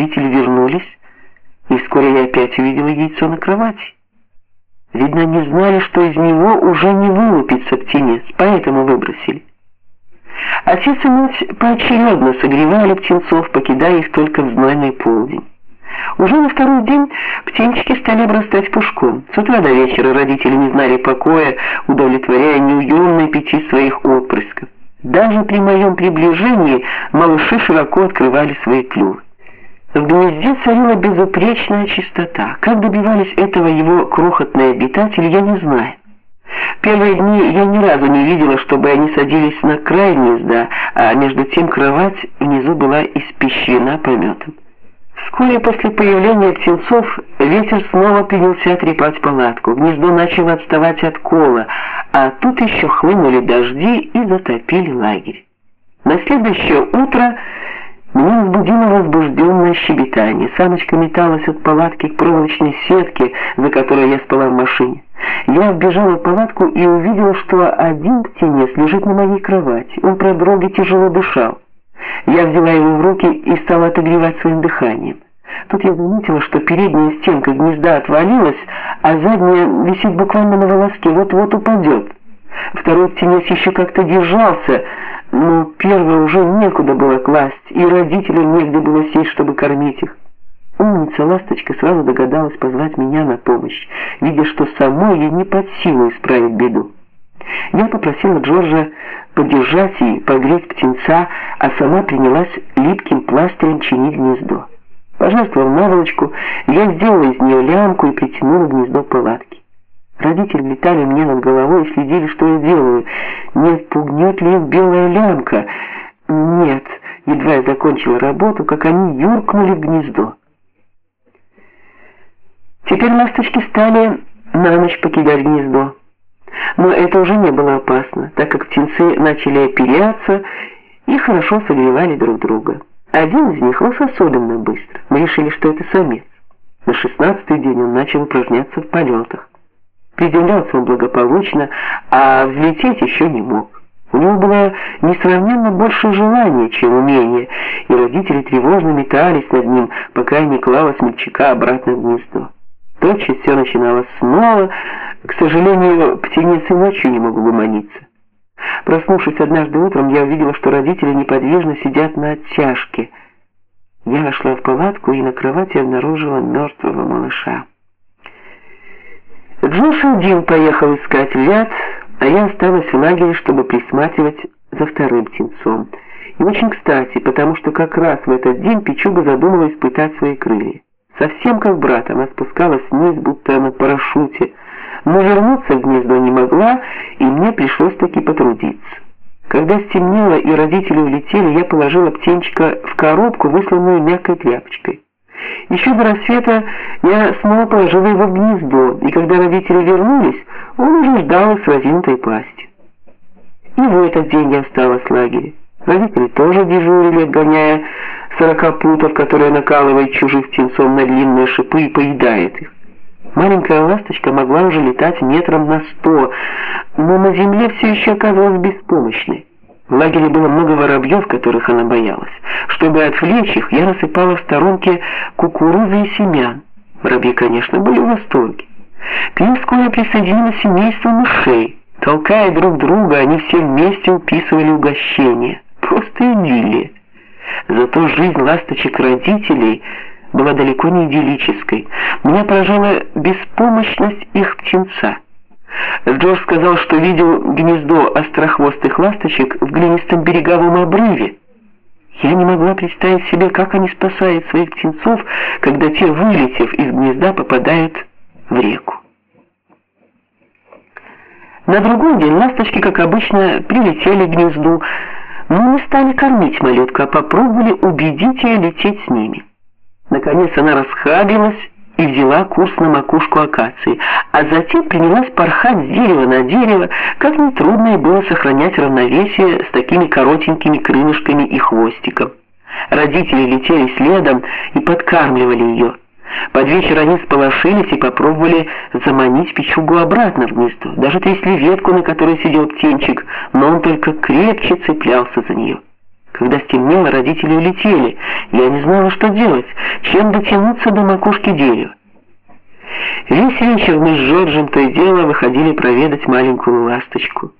родители вернулись, и вскоре я опять увидела яйцо на кровати. Видно, не знали, что из него уже не вылупится птенец, поэтому выбросили. Отец и мать поочередно согревали птенцов, покидая их только в знойный полдень. Уже на второй день птенчики стали обрастать пушком. С утра до вечера родители не знали покоя, удовлетворяя неуемный аппетит своих отпрысков. Даже при моем приближении малыши широко открывали свои клювы. В гнезде царила безупречная чистота. Как добивались этого его крохотные обитатели, я не знаю. Первые дни я ни разу не видела, чтобы они садились на край гнезда, а между тем кровать внизу была испещрена пометом. Вскоре после появления птенцов ветер снова принялся трепать палатку. Гнездо начало отставать от кола, а тут еще хлынули дожди и затопили лагерь. На следующее утро меня разбудило возбужденное щебетание. Самочка металась от палатки к проволочной сетке, за которой я спала в машине. Я вбежала в палатку и увидела, что один птенец лежит на моей кровати. Он продрог и тяжело дышал. Я взяла его в руки и стала отогревать своим дыханием. Тут я заметила, что передняя стенка гнезда отвалилась, а задняя висит буквально на волоске, вот-вот упадет. Второй птенец еще как-то держался, но первый уже некуда было класть, и родителям негде было сесть, чтобы кормить их. Умница ласточка сразу догадалась позвать меня на помощь, видя, что самой ей не под силу исправить беду. Я попросила Джорджа подержать и погреть птенца, а сама принялась липким пластырем чинить гнездо. Пожертвовав наволочку, я сделала из нее лямку и притянула гнездо палатки. Родители летали мне над головой и следили, что я делаю. Не пугнет ли их белая лямка? Нет, едва я закончила работу, как они юркнули в гнездо. Теперь ласточки стали на ночь покидать гнездо. Но это уже не было опасно, так как птенцы начали оперяться и хорошо согревали друг друга. Один из них рос особенно быстро. Мы решили, что это самец. На шестнадцатый день он начал упражняться в полетах. Приземлялся он благополучно, а взлететь еще не мог. У него было несравненно больше желания, чем умения, и родители тревожно метались над ним, пока не клала смельчака обратно в гнездо. Тотчас все начиналось снова. К сожалению, птенец и ночью не мог угомониться. Проснувшись однажды утром, я увидела, что родители неподвижно сидят на оттяжке. Я вошла в палатку и на кровати обнаружила мертвого малыша. Джош один поехал искать Вят, а я осталась в лагере, чтобы присматривать за вторым птенцом. И очень кстати, потому что как раз в этот день Пичуга задумала испытать свои крылья. Совсем как брат, она спускалась вниз, будто на парашюте, но вернуться в гнездо не могла, и мне пришлось таки потрудиться. Когда стемнело и родители улетели, я положила птенчика в коробку, высланную мягкой тряпочкой. Еще до рассвета я снова положила его в гнездо, и когда родители вернулись, он уже ждал с разинутой пастью. И в этот день я встала с лагеря. Родители тоже дежурили, отгоняя сорокопутов, которые накалывают чужих птенцов на длинные шипы и поедает их. Маленькая ласточка могла уже летать метром на сто, но на земле все еще оказалась беспомощной. В лагере было много воробьев, которых она боялась. Чтобы отвлечь их, я насыпала в сторонке кукурузы и семян. Воробьи, конечно, были в восторге. К ним вскоре присоединилось семейство мышей. Толкая друг друга, они все вместе уписывали угощения. Просто идиллия. Зато жизнь ласточек родителей была далеко не идиллической. Меня поражала беспомощность их птенца. Джордж сказал, что видел гнездо острохвостых ласточек в глинистом береговом обрыве. Я не могла представить себе, как они спасают своих птенцов, когда те, вылетев из гнезда, попадают в реку. На другой день ласточки, как обычно, прилетели к гнезду, но не стали кормить малютку, а попробовали убедить ее лететь с ними. Наконец она расхабилась и взяла курс на макушку акации, а затем принялась порхать с дерева на дерево, как нетрудно было сохранять равновесие с такими коротенькими крылышками и хвостиком. Родители летели следом и подкармливали ее. Под вечер они сполошились и попробовали заманить печугу обратно в гнездо. Даже трясли ветку, на которой сидел птенчик, но он только крепче цеплялся за нее. Когда стемнело, родители улетели. Я не знала, что делать, чем дотянуться до макушки дерева. Весь вечер мы с Джорджем то и дело выходили проведать маленькую ласточку.